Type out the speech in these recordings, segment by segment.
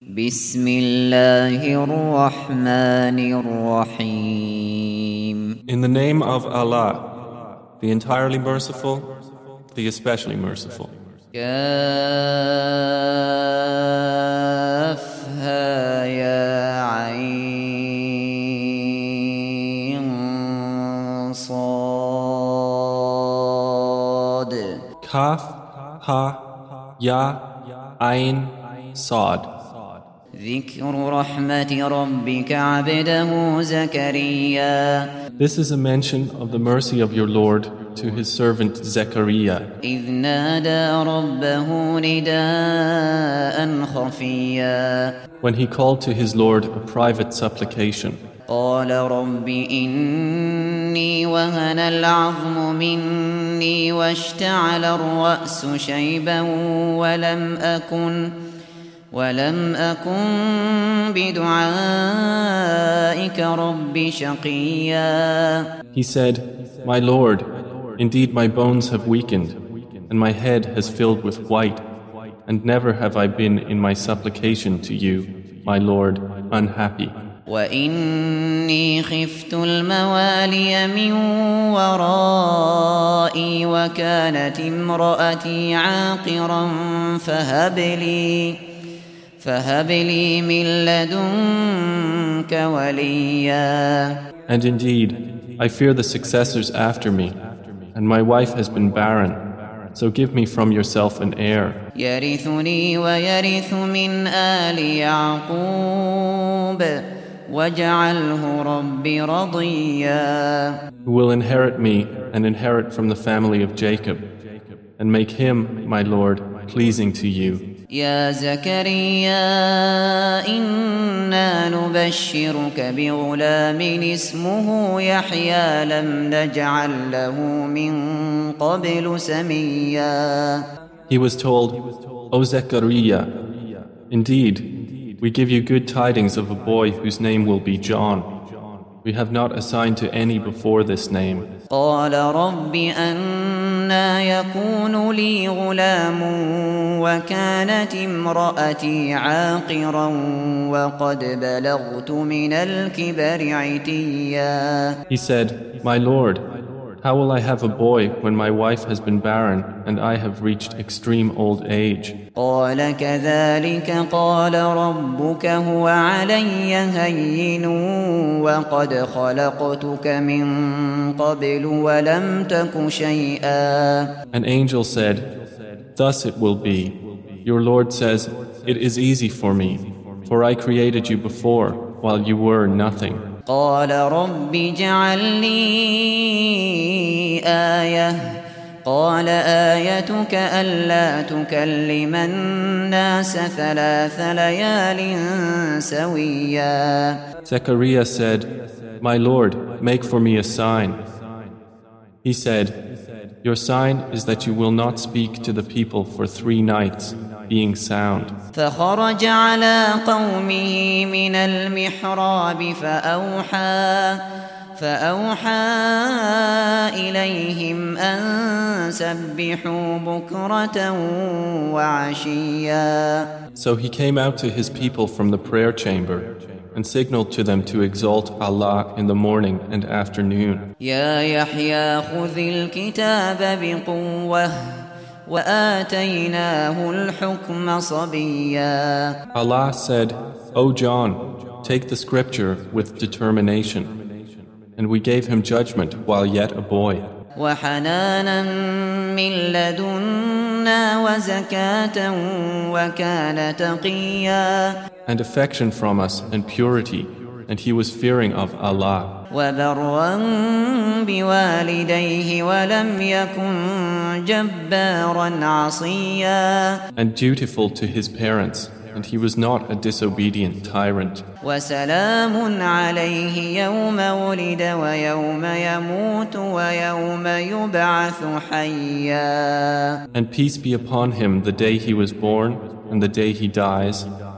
بسم الله الرحمن الرحيم In the name of Allah, the entirely merciful, the especially merciful. كافها يا عين صاد Kaf, Ha, Ya, Ain, Sad. This is a mention of the mercy of your Lord to his servant Zechariah إذ نادى ربه نداء خفيا when he called to his Lord a private supplication. قال رب إني وهن العظم مني واشتعل الرأس شيبا ولم أكن ولم أكن بدعائك رب شقيا He said, My Lord, indeed my bones have weakened, and my head has filled with white, and never have I been in my supplication to you, my Lord, unhappy. وإني خفت الموالي من ورائي وكانت امرأتي عاقرا فهب لي And indeed, I fear the successors after me, and my wife has been barren. So give me from yourself an heir. Who will inherit me and inherit from the family of Jacob, and make him, my Lord, pleasing to you. يا زكريا إنا نبشرك بغلام اسمه يحيى لم نجعل له من قبل سميا He was told, O Zechariah, indeed, we give you good tidings of a boy whose name will be John. We have not assigned to any before this name. قال رب أنا يكون لي غلام وكانت امرأتي عاقرا وقد بلغت من الكبر عتيا He said, My Lord, how will I have a boy when my wife has been barren and I have reached extreme old age? قال كذلك قال ربك هو علي هين وقد خلقتك من قبل ولم تك شيئا An angel said, Thus it will be. Your Lord says, It is easy for me, for I created you before while you were nothing. قال رب اجعل لي آية قال آيتك ألا تكلم الناس ثلاث ليال سويا Zechariah said, My Lord, make for me a sign. He said, Your sign is that you will not speak to the people for three nights, being sound. فخرج على قومه من المحراب فأوحى فأوحى إليهم أن سبحوا بكرة وعشيا So he came out to his people from the prayer chamber and signaled to them to exalt Allah in the morning and afternoon. يا يحيى خذ الكتاب بقوة وآتيناه الحكم صبيا Allah said, O John, take the scripture with determination. And we gave him judgment while yet a boy, وحنانا من لدنا وزكاة وكان تقيا and affection from us and purity, and he was fearing of Allah. وبرا بوالديه ولم يكن جبارا عصيا and dutiful to his parents, and he was not a disobedient tyrant. وسلام عليه يوم ولد ويوم يموت ويوم يبعث حيا And peace be upon him the day he was born, and the day he dies,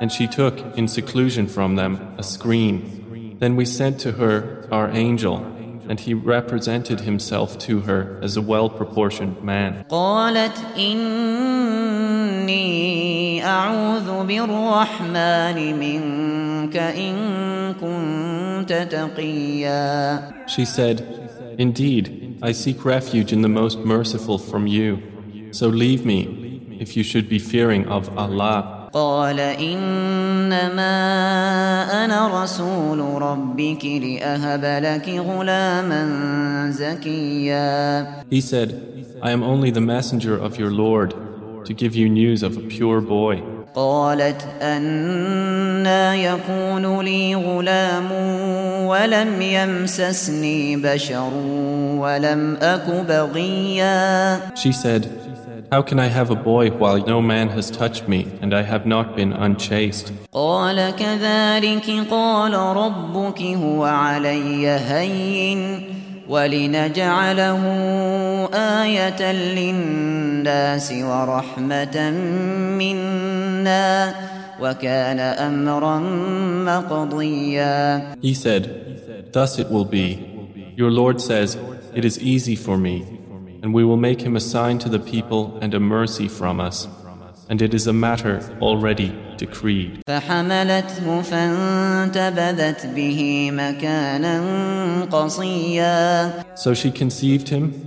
And she took in seclusion from them a screen. Then we sent to her our angel, and he represented himself to her as a well proportioned man. She said, Indeed, I seek refuge in the most merciful from you. So leave me if you should be fearing of Allah. قال إنما أنا رسول ربك لأهب لك غلاما زكيا He said, I am only the messenger of your Lord to give you news of a pure boy. قالت أنا يكون لي غلام ولم يمسسني بشر ولم أك بغيا She said, How can I have a boy while no man has touched me and I have not been unchaste? قال كذلك قال ربك هو علي هين ولنجعله آية للناس ورحمة منا وكان أمرا مقضيا He said, Thus it will be. Your Lord says, It is easy for me and we will make him a sign to the people and a mercy from us. And it is a matter already decreed. So she conceived him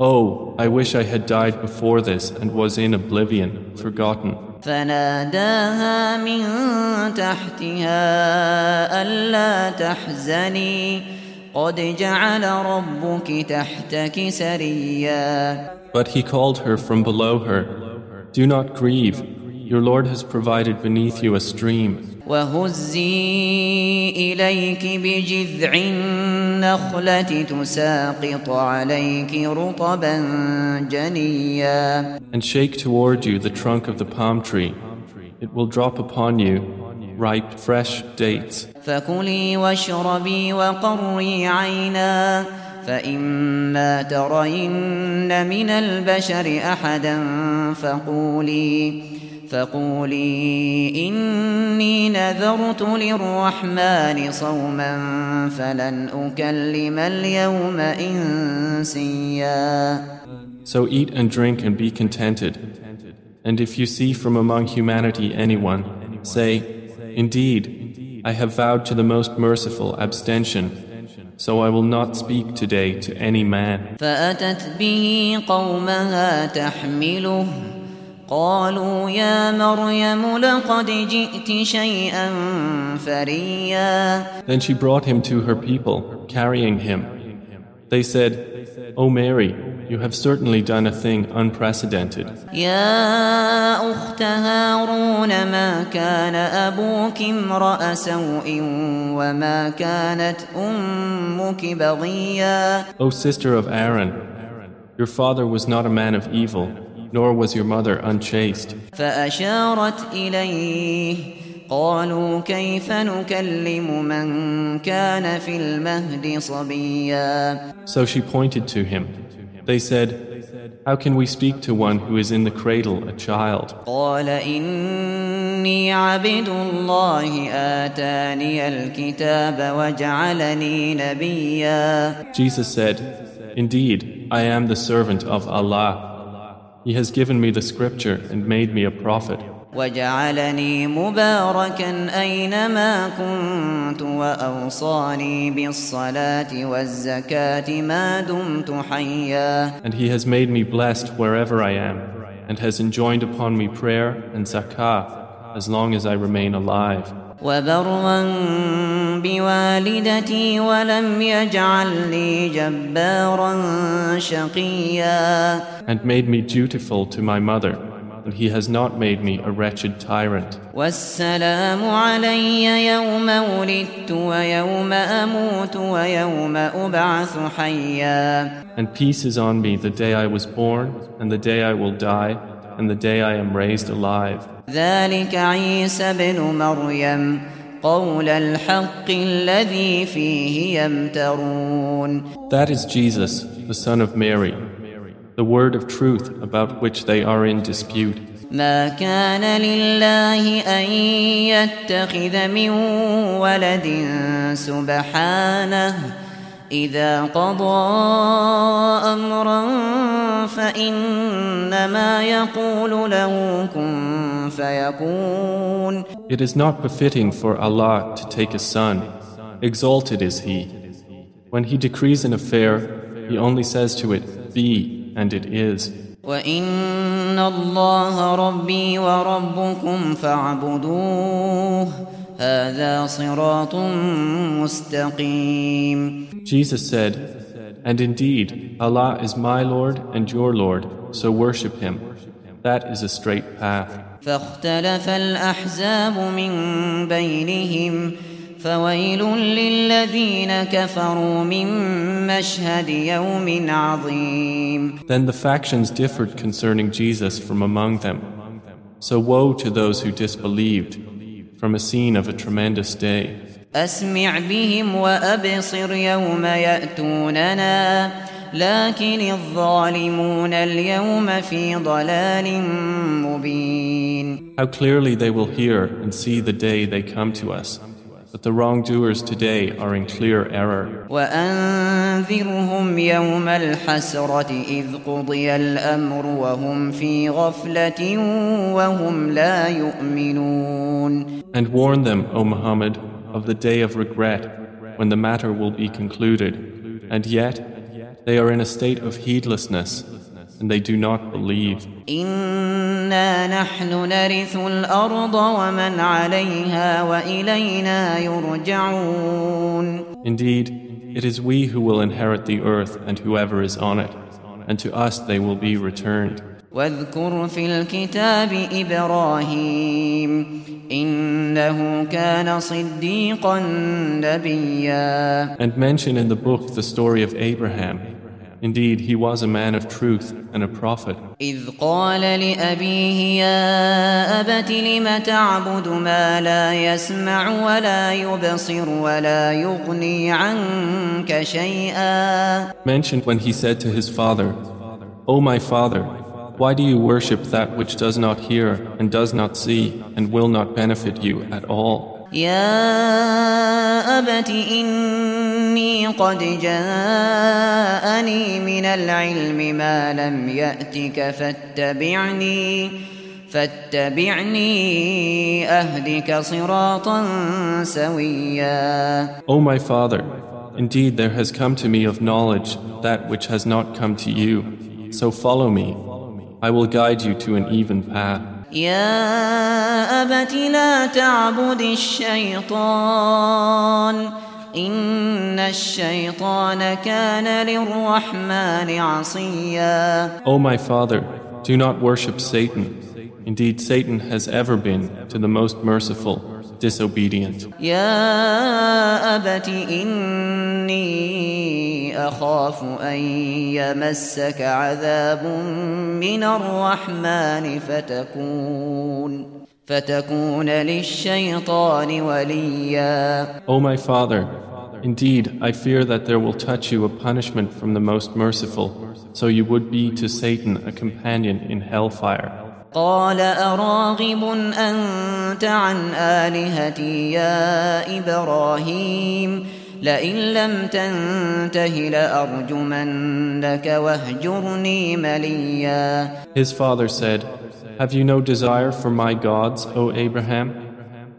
Oh, I wish I had died before this and was in oblivion, forgotten. فناداها من تحتها ألا تحزني قد جعل ربك تحتك سريا But he called her from below her, Do not grieve, your Lord has provided beneath you a stream. وهزي إليك بجذع النخلة تساقط عليك رطبا جنيا And shake toward you the trunk of the palm tree. It will drop upon you ripe, fresh dates. فكلي واشربي وقري عينا فإما ترين من البشر أحدا فقولي فقولي إني نذرت للرحمن صوما فلن أكلم اليوم إنسيا So eat and drink and be contented. And if you see from among humanity anyone, say, Indeed, I have vowed to the most merciful abstention, so I will not speak today to any man. قالوا يا مريم لقد جئت شيئا فريا Then she brought him to her people, carrying him. They said, O Mary, you have certainly done a thing unprecedented. يا أخت هارون ما كان أبوك امرأ سوء وما كانت أمك بغيا O sister of Aaron, your father was not a man of evil, nor was your mother unchaste. فأشارت إليه قالوا كيف نكلم من كان في المهد صبيا So she pointed to him. They said, How can we speak to one who is in the cradle, a child? قال إني عبد الله آتاني الكتاب وجعلني نبيا Jesus said, Indeed, I am the servant of Allah. He has given me the scripture and made me a prophet. وجعلني مباركا أينما كنت وأوصاني بالصلاة والزكاة ما دمت حيا And he has made me blessed wherever I am and has enjoined upon me prayer and zakah as long as I remain alive. وبرا بوالدتي ولم يجعلني جبارا شقيا And made me dutiful to my mother, and he has not made me a wretched tyrant. والسلام علي يوم ولدت ويوم أموت ويوم أبعث حيا And peace is on me the day I was born, and the day I will die, and the day I am raised alive. ذلك عيسى بن مريم قول الحق الذي فيه يمترون That is Jesus, the Son of Mary, the word of truth about which they are in dispute. ما كان لله أن يتخذ من ولد سبحانه إذا قضى أمرا فإنما يقول له كن فيكون It is not befitting for Allah to take a son. Exalted is He. When He decrees an affair, He only says to it, Be, and it is. وإن الله ربي وربكم فاعبدوه هذا صراط مستقيم Jesus said, And indeed, Allah is my Lord and your Lord, so worship Him. That is a straight path. فاختلف الأحزاب من بينهم فويل للذين كفروا من مشهد يوم عظيم Then the factions differed concerning Jesus from among them. So woe to those who disbelieved from a scene of a tremendous day. أسمع بهم وأبصر يوم يأتوننا لكن الظالمون اليوم في ضلال مبين How clearly they will hear and see the day they come to us. But the wrongdoers today are in clear error. وأنذرهم يوم الحسرة إذ قضي الأمر وهم في غفلة وهم لا يؤمنون And warn them, O Muhammad, of the day of regret when the matter will be concluded. And yet, they are in a state of heedlessness and they do not believe. إنا نحن نرث الأرض ومن عليها وإلينا يرجعون Indeed, it is we who will inherit the earth and whoever is on it, and to us they will be returned. واذكر في الكتاب إبراهيم إنه كان صديقا نبيا And mention in the book the story of Abraham. Indeed, he was a man of truth and a prophet. إذ قال لأبيه يا أبت لم تعبد ما لا يسمع ولا يبصر ولا يغني عنك شيئا Mentioned when he said to his father, O my father, why do you worship that which does not hear and does not see and will not benefit you at all? يا أبت إني قد جاءني من العلم ما لم يأتك فاتبعني فاتبعني أهدك صراطا سويا O my father, indeed there has come to me of knowledge that which has not come to you. So follow me. I will guide you to an even path. يا أبت لا تعبد الشيطان إن الشيطان كان للرحمن عصيا O my father, do not worship Satan. Indeed, Satan has ever been, to the most merciful, disobedient. يا أبت إني أخاف أن يمسك عذاب من الرحمن فتكون فتكون للشيطان وليا O my father, indeed, I fear that there will touch you a punishment from the most merciful, so you would be to Satan a companion in hellfire. قال أراغب أنت عن آلهتي يا إبراهيم لئن لم تنته لأرجمنك واهجرني مليا His father said, Have you no desire for my gods, O Abraham?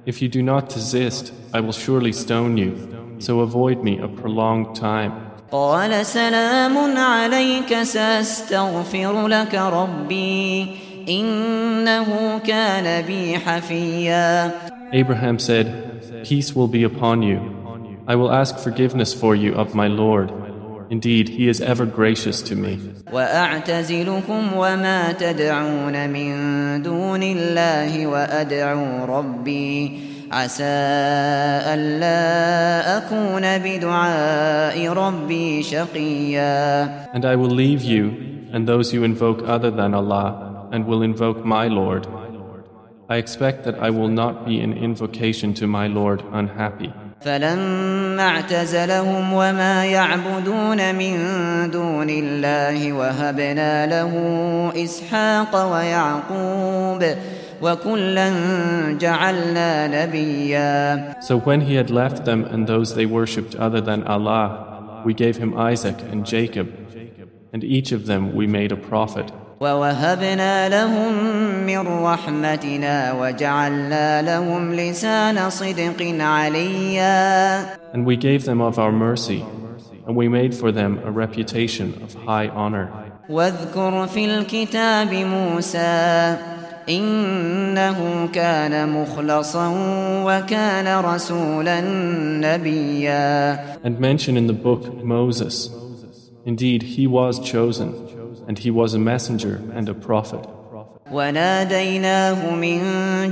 If you do not desist, I will surely stone you, so avoid me a prolonged time. قال سلام عليك سأستغفر لك ربي إنه كان بي حفيا Abraham said, Peace will be upon you. I will ask forgiveness for you of my Lord. Indeed, He is ever gracious to me. وأعتزلكم وما تدعون من دون الله وأدعو ربي عسى ألا أكون بدعاء ربي شقيا And I will leave you and those you invoke other than Allah and will invoke my Lord. I expect that I will not be in invocation to my Lord unhappy. فلما اعتزلهم وما يعبدون من دون الله وهبنا له إسحاق ويعقوب وكلا جعلنا نبيا So when he had left them and those they worshipped other than Allah, we gave him Isaac and Jacob, and each of them we made a prophet. ووهبنا لهم من رحمتنا وجعلنا لهم لسان صدق عليا And we gave them of our mercy, and we made for them a reputation of high honor. واذكر في الكتاب موسى إنه كان مخلصا وكان رسولا نبيا And mention in the book Moses. Indeed, he was chosen, and he was a messenger and a prophet. وناديناه من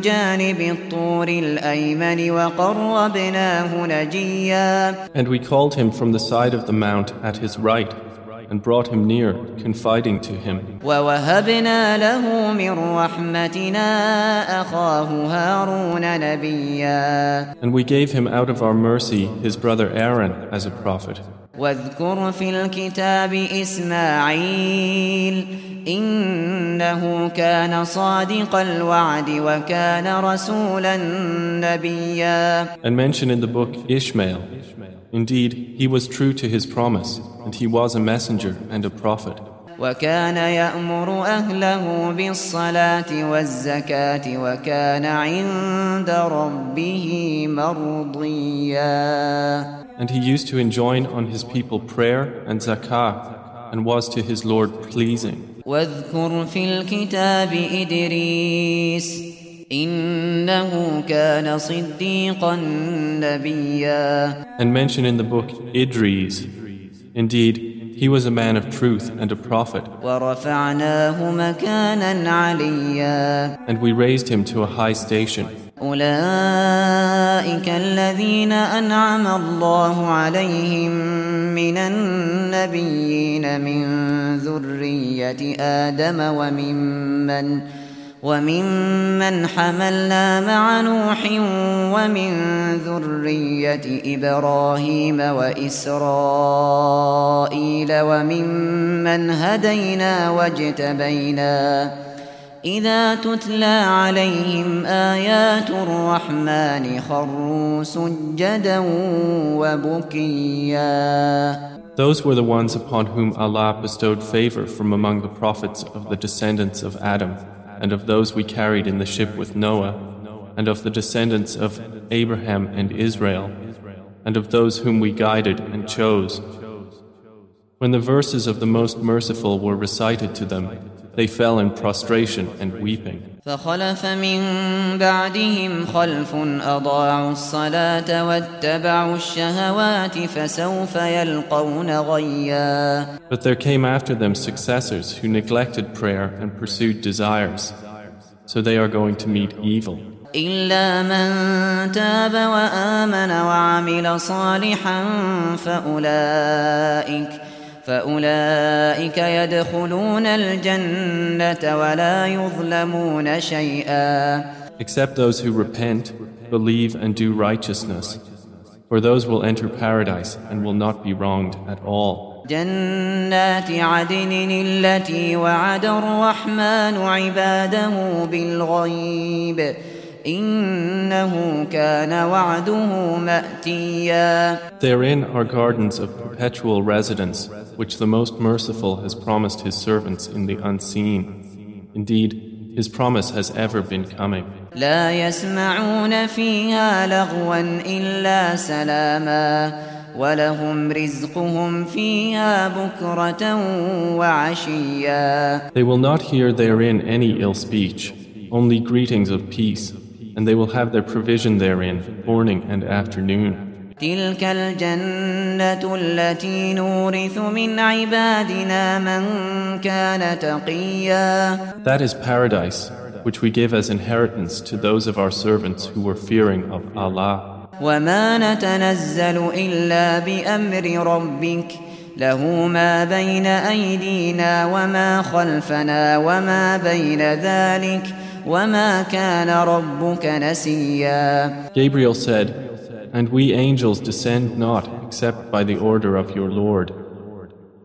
جانب الطور الأيمن وقربناه نجيا And we called him from the side of the mount at his right, and brought him near, confiding to him. ووهبنا له من رحمتنا أخاه هارون نبيا And we gave him out of our mercy his brother Aaron as a prophet. واذكر في الكتاب إسماعيل إنه كان صادق الوعد وكان رسولا نبيا And mention in the book Ishmael. Indeed, he was true to his promise, and he was a messenger and a prophet. وكان يأمر أهله بالصلاة والزكاة وكان عند ربه مرضيا And he used to enjoin on his people prayer and zakah, and was to his Lord pleasing. واذكر في الكتاب إدريس إنه كان صديقا نبيا And mention in the book Idris. Indeed, he was a man of truth and a prophet, ورفعناه مكانا عليا and we raised him to a high station. أولئك الذين أنعم الله عليهم من النبيين من ذرية آدم وممن وممن حملنا مع نوح ومن ذرية إبراهيم وإسرائيل وممن هدينا واجتبينا إذا تتلى عليهم آيات الرحمن خروا سجدا وبكيا Those were the ones upon whom Allah bestowed favor from among the prophets of the descendants of Adam, and of those we carried in the ship with Noah, and of the descendants of Abraham and Israel, and of those whom we guided and chose. When the verses of the Most Merciful were recited to them, they fell in prostration and weeping. فخلف من بعدهم خلف أضاعوا الصلاة واتبعوا الشهوات فسوف يلقون غيا But there came after them successors who neglected prayer and pursued desires, so they are going to meet evil. إلا من تاب وآمن وعمل صالحا فأولئك فأولئك يدخلون الجنة ولا يظلمون شيئا Except those who repent, believe, and do righteousness, for those will enter paradise and will not be wronged at all. جنات عدن التي وعد الرحمن عباده بالغيب إنه كان وعده مأتيا Therein are gardens of perpetual residence, which the Most Merciful has promised His servants in the unseen. Indeed, His promise has ever been coming. لا يسمعون فيها لغوا إلا سلاما ولهم رزقهم فيها بكرة وعشيا They will not hear therein any ill speech, only greetings of peace, and they will have their provision therein morning and afternoon. تلك الجنة التي نورث من عبادنا من كان تقيا That is paradise, which we give as inheritance to those of our servants who were fearing of Allah. وما نتنزل إلا بأمر ربك له ما بين أيدينا وما خلفنا وما بين ذلك وما كان ربك نسيا Gabriel said, And we angels descend not except by the order of your Lord.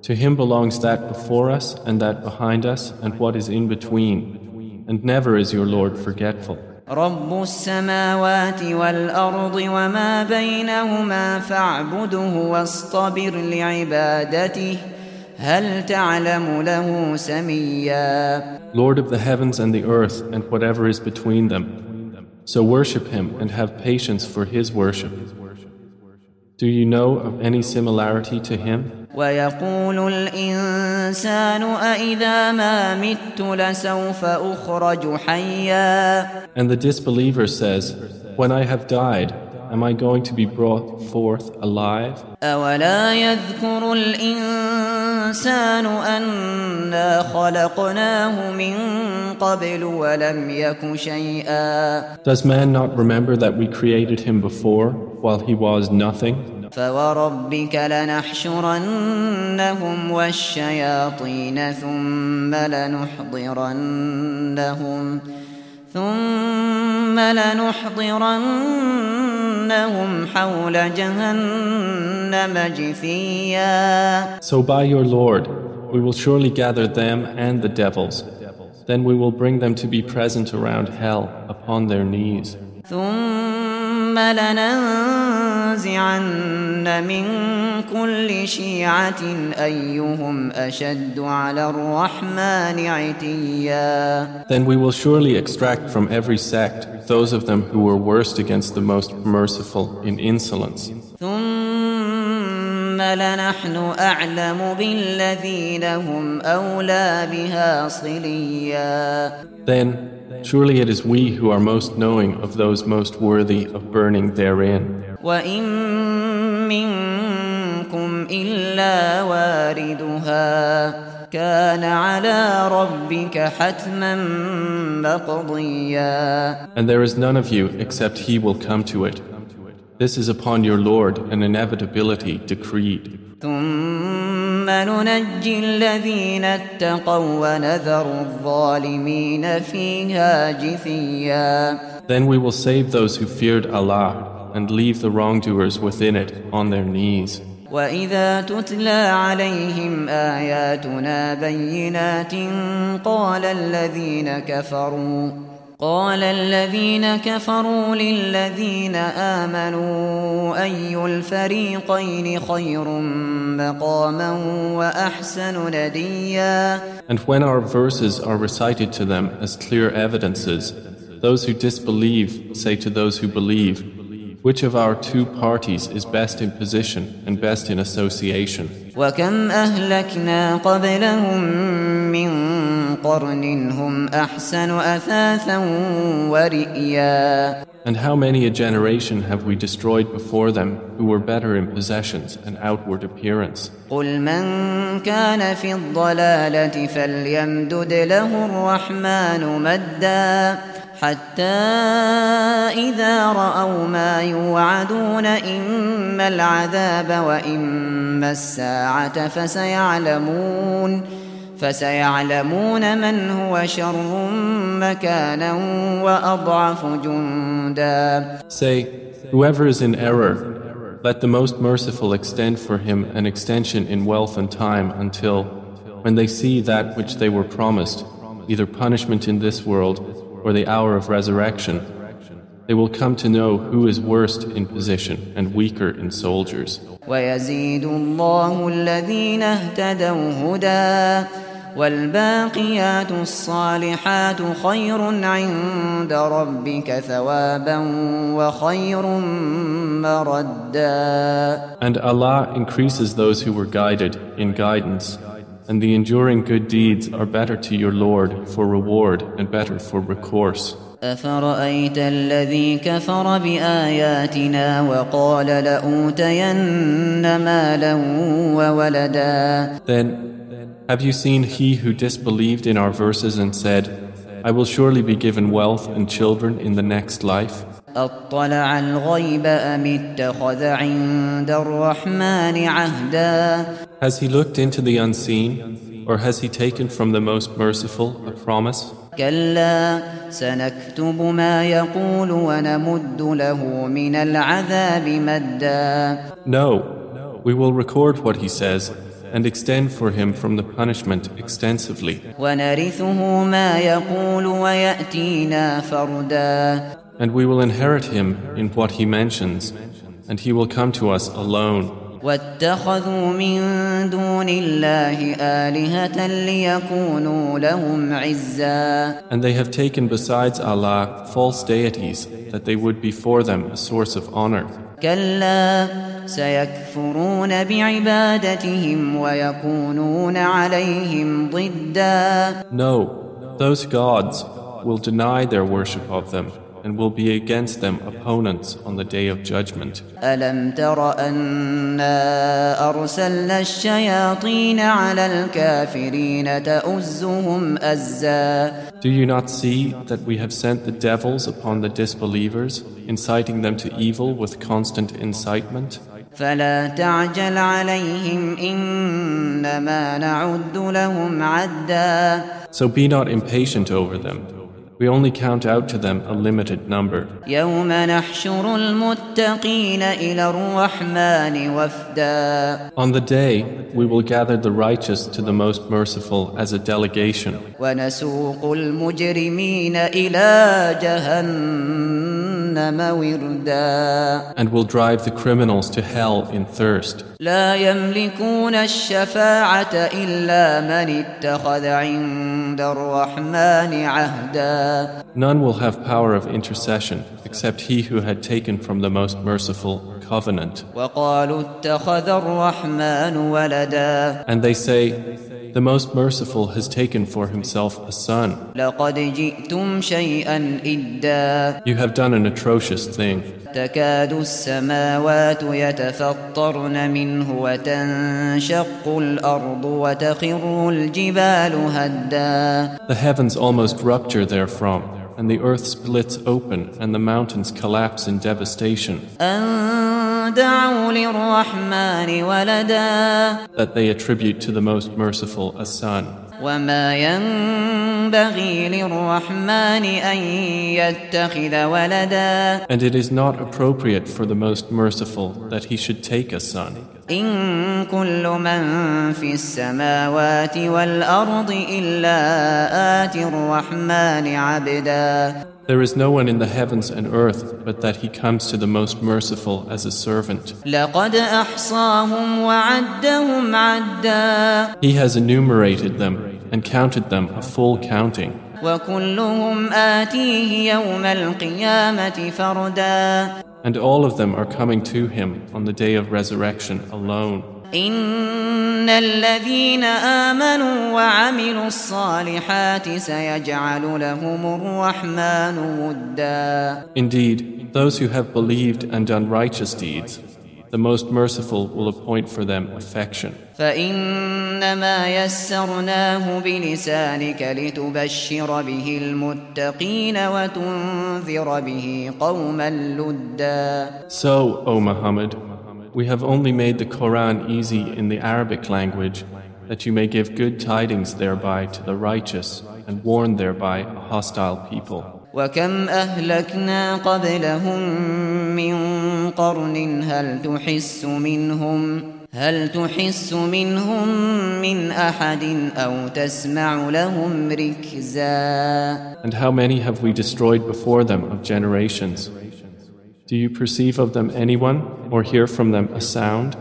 To him belongs that before us and that behind us and what is in between, and never is your Lord forgetful. رب السماوات والأرض وما بينهما فاعبده واصطبر لعبادته Lord of the heavens and the earth and whatever is between them. So worship him and have patience for his worship. Do you know of any similarity to him? And the disbeliever says, When I have died, am I going to be brought forth alive? الإنسان أنا خلقناه من قبل ولم يك شيئا Does man not remember that we created him before, while he was nothing? فوربك لنحشرنهم والشياطين ثم لنحضرنهم ثم لنحضرنهم حول جهنم جثيا So by your Lord, we will surely gather them and the devils. Then we will bring them to be present around hell upon their knees. ثم لننزعن من كل شيعة أيهم أشد على الرحمن عتيا Then we will surely extract from every sect those of them who were worst against the most merciful in insolence. ثم لنحن أعلم بالذين هم أولى بها صليا Then surely it is we who are most knowing of those most worthy of burning therein. وإن منكم إلا واردها كان على ربك حتما مقضيا And there is none of you except he will come to it. This is upon your Lord an inevitability decreed. ثم ننجي الذين اتقوا ونذر الظالمين فيها جثيا Then we will save those who feared Allah and leave the wrongdoers within it on their knees. وإذا تتلى عليهم آياتنا بينات قال الذين كفروا قال الذين كفروا للذين آمنوا أي الفريقين خير مقاما وأحسن نديا And when our verses are recited to them as clear evidences, those who disbelieve say to those who believe, Which of our two parties is best in position and best in association? وكم أهلكنا قبلهم من قرن هم أحسن أثاثا ورئيا And how many a generation have we destroyed before them who were better in possessions and outward appearance? قل من كان في الضلالة فليمدد له الرحمن مدا حتى إذا رأوا ما يوعدون إما العذاب وإما الساعة فسيعلمون فسيعلمون من هو شر مكانا وأضعف جندا Say, whoever is in error, let the most merciful extend for him an extension in wealth and time until, when they see that which they were promised, either punishment in this world or the hour of resurrection, they will come to know who is worst in position and weaker in soldiers. ويزيد الله الذين اهتدوا هدى والباقيات الصالحات خير عند ربك ثوابا وخير مردا And Allah increases those who were guided in guidance and the enduring good deeds are better to your Lord for reward and better for recourse. أفرأيت الذي كفر بآياتنا وقال لأوتين مالا وولدا Then have you seen he who disbelieved in our verses and said, I will surely be given wealth and children in the next life? أطلع الغيب أم اتخذ عند الرحمن عهدا Has he looked into the unseen, or has he taken from the most merciful a promise? كلا سنكتب ما يقول ونمد له من العذاب مدا No, we will record what he says and extend for him from the punishment extensively. ونرثه ما يقول ويأتينا فردا And we will inherit him in what he mentions, and he will come to us alone. واتخذوا من دون الله آلهة ليكونوا لهم عزا. And they have taken besides Allah false deities that they would be for them a source of honor. كلا سيكفرون بعبادتهم ويكونون عليهم ضدا. No, those gods will deny their worship of them and will be against them opponents on the day of judgment. Do you not see that we have sent the devils upon the disbelievers, inciting them to evil with constant incitement? So be not impatient over them. We only count out to them a limited number. On the day, we will gather the righteous to the most merciful as a delegation. جهنم وردا and will drive the criminals to hell in thirst. لا يملكون الشفاعة إلا من اتخذ عند الرحمن عهدا None will have power of intercession except he who had taken from the most merciful covenant. وقالوا اتخذ الرحمن ولدا And they say, The most merciful has taken for himself a son. لقد جئتم شيئا إدا You have done an atrocious thing. تكاد السماوات يتفطرن منه وتنشق الأرض وتخر الجبال هدا The heavens almost rupture therefrom, and the earth splits open, and the mountains collapse in devastation, أن دعوا للرحمن ولدا that they attribute to the most merciful a son. وما ينبغي للرحمن أن يتخذ ولدا And it is not appropriate for the most merciful that he should take a son. إن كل من في السماوات والأرض إلا آتي الرحمن عبدا There is no one in the heavens and earth but that he comes to the most merciful as a servant. He has enumerated them and counted them a full counting. And all of them are coming to him on the day of resurrection alone. إن الذين آمنوا وعملوا الصالحات سيجعل لهم الرحمن ودا Indeed, those who have believed and done righteous deeds, the most merciful will appoint for them affection. فإنما يسرناه بلسانك لتبشر به المتقين وتنذر به قوما لدا So, O Muhammad, we have only made the Quran easy in the Arabic language that you may give good tidings thereby to the righteous and warn thereby a hostile people. وكم أهلكنا قبلهم من قرن هل تحس منهم هل تحس منهم من أحد أو تسمع لهم ركزا And how many have we destroyed before them of generations? do you perceive of them anyone or hear from them a sound?